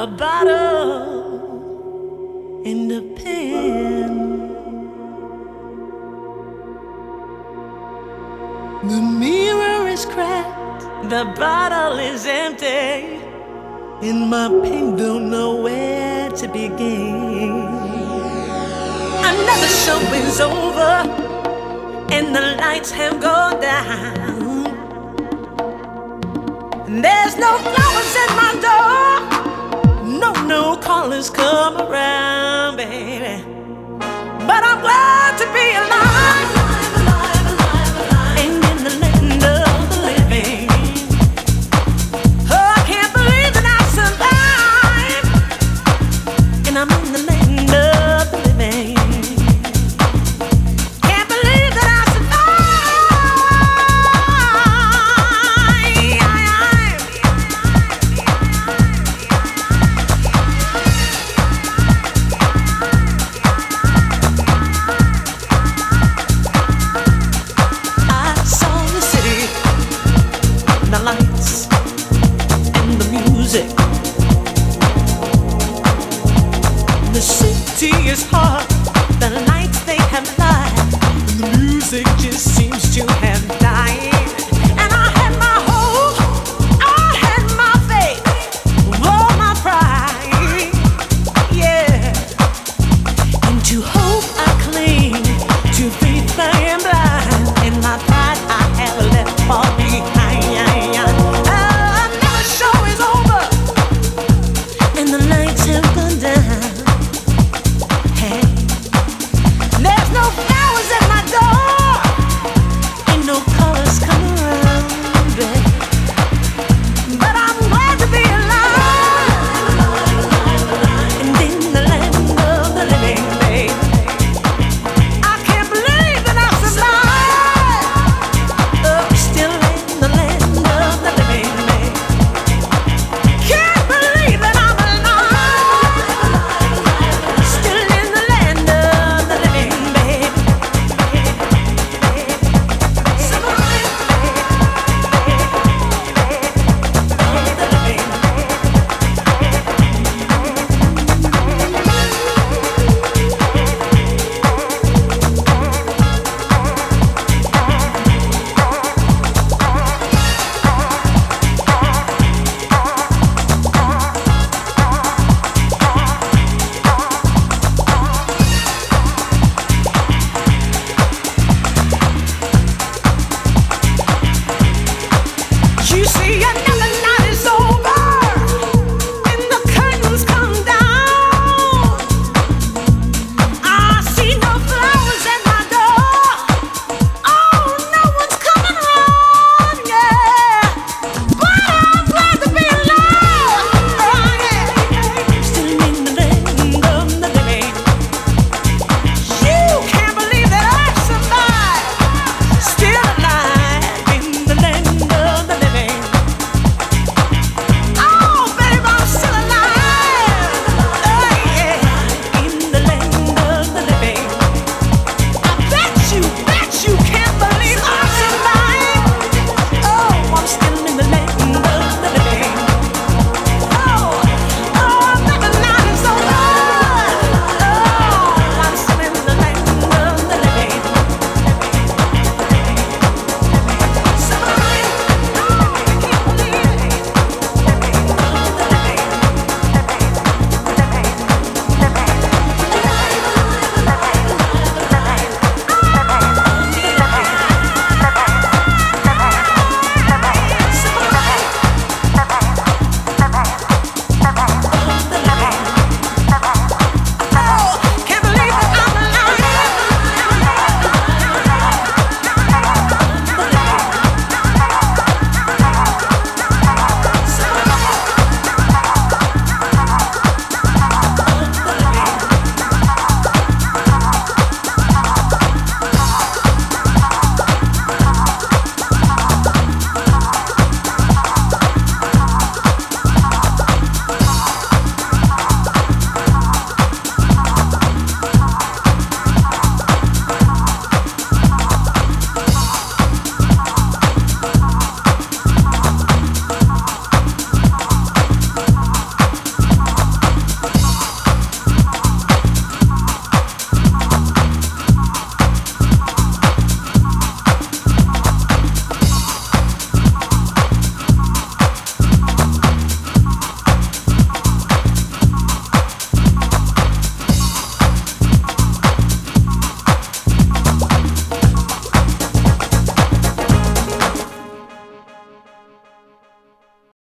a bottle, and a pen. The mirror is cracked, the bottle is empty, and my pen don't know where to begin. Another show is over, and the lights have gone down. There's no flowers at my door. No, no callers come around, baby. But I'm glad to be alive. music just seems to have